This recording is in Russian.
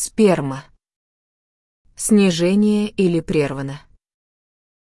Сперма. Снижение или прервано.